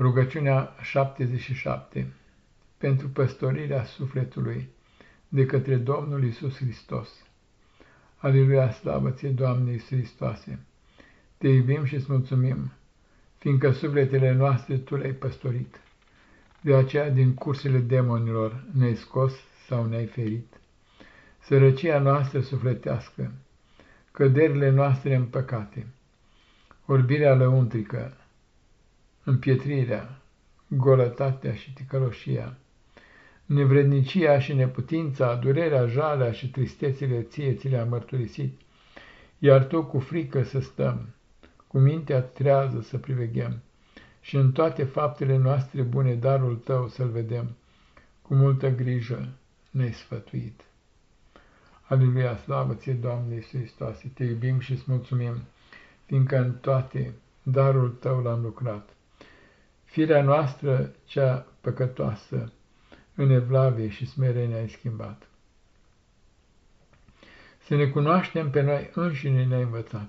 Rugăciunea 77 pentru păstorirea sufletului de către Domnul Isus Hristos. Aleluia, slavă ție, Doamne Iisus Hristoase! Te iubim și îți mulțumim, fiindcă sufletele noastre Tu le-ai păstorit. De aceea, din cursele demonilor ne-ai scos sau ne-ai ferit. Sărăcia noastră sufletească, căderile noastre în păcate, orbirea lăuntrică, împietrirea, golătatea și ticăloșia, nevrednicia și neputința, durerea, jalea și tristețile ție ți le-am mărturisit, iar tu cu frică să stăm, cu mintea trează să priveghem și în toate faptele noastre bune darul tău să-l vedem, cu multă grijă ne-ai sfătuit. Aleluia, slavă ție, Doamne Iisus Hristoase, te iubim și îți mulțumim, fiindcă în toate darul tău l-am lucrat Firea noastră, cea păcătoasă, în evlavie și smerenie ai schimbat. Să ne cunoaștem pe noi înșine ne-ai învățat.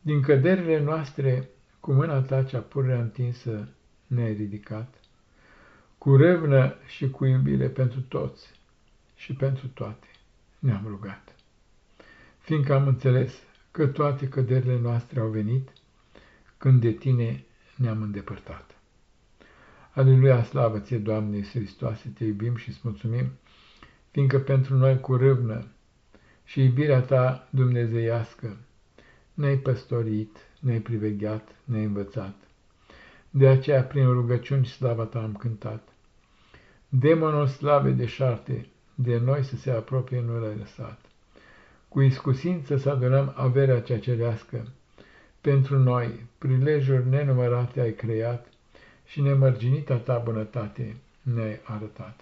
Din căderile noastre, cu mâna ta cea pură întinsă, ne-ai ridicat. Cu râvnă și cu iubire pentru toți și pentru toate ne-am rugat. Fiindcă am înțeles că toate căderile noastre au venit, când de tine ne-am îndepărtat. Aleluia, slavă ție, Doamne Iisus Hristoase, te iubim și îți mulțumim, fiindcă pentru noi cu râvnă și iubirea ta dumnezeiască ne-ai păstorit, ne-ai privegheat, ne-ai învățat. De aceea, prin rugăciuni, slava ta am cântat. Demonul slave de șarte, de noi să se apropie nu l-ai lăsat. Cu iscusință să adunăm averea cea cerească, pentru noi, prilejuri nenumărate ai creat și nemărginita ta bunătate ne-ai arătat.